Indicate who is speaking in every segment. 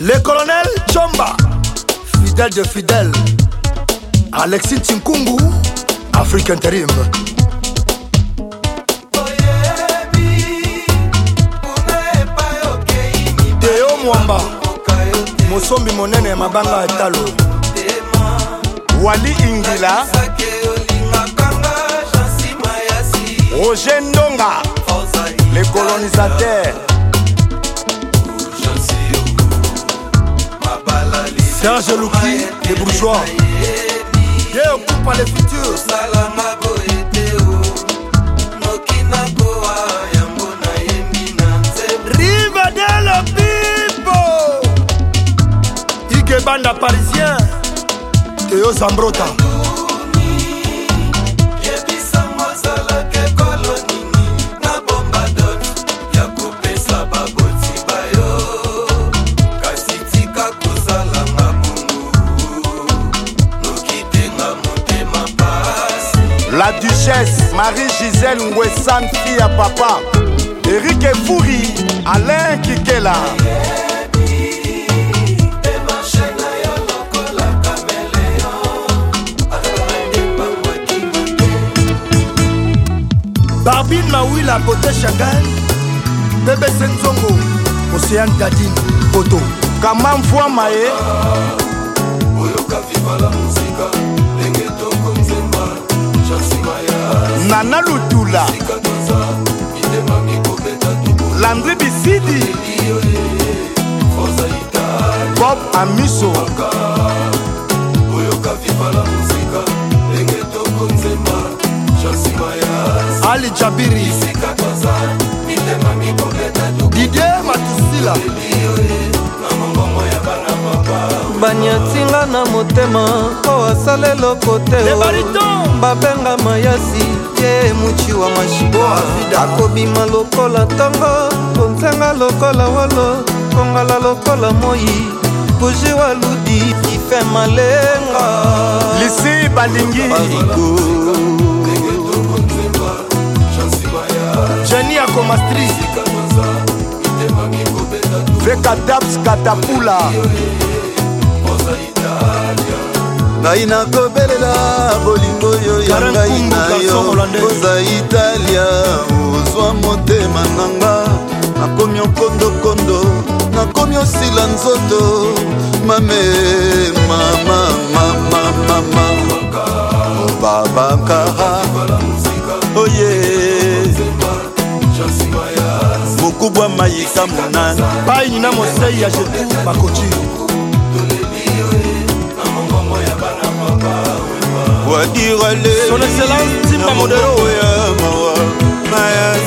Speaker 1: Le colonel Chomba, fidèle de fidèle. Alexis Tinkungu, Afrique Interim. Teo Mwamba, Mosombi Monene Mabanga Etalo. Wali Ingila, Roger Ndonga, les colonisateurs. Danger Luki, les bourgeois. Yeah, on coupe pas les futurs. banda parisien teyo zambrota La duchesse Marie-Gisèle Ngwessan, fille à papa. Eric Efouri, Alain Kikela. barbine mawila bote chagal bebese nzongo océane dadine boto kamamfwama ye oyoka viva la muzika nana lutula landri bisidi bob amiso ali jabiri didie matusila baniatinga na motema po asalelo koteo babengama yasi wa mashiboa akobima lokola ntongo konzanga lokola wolo kongala lokola moi koje wa ludi ife malenga lisi balingi ah, jeni akomastri vekadaps katapula ngai nakobelela bolingo oyo ya ngai na nga nakomi okondokondo nakomi osila nzoto mame mamamamamama babakara oye mokubwa mayika monani paini na mosei ya jetu bakoti wadirale son excellence timba modelo ya mawa maya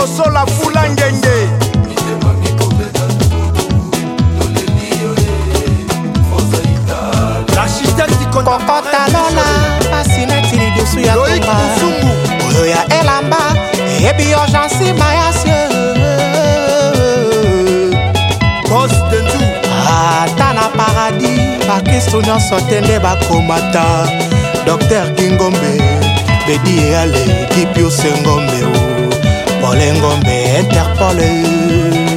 Speaker 1: sosola fula ngenge kokotalona mpasi netili dusu ya tumba oyo ya elamba eyebi urgensi mayasio ata na paradis bakristu nyonso te nde bakomata dr kingombe bedi eale dipiusengombe o oh. Paul Ngombe Interpol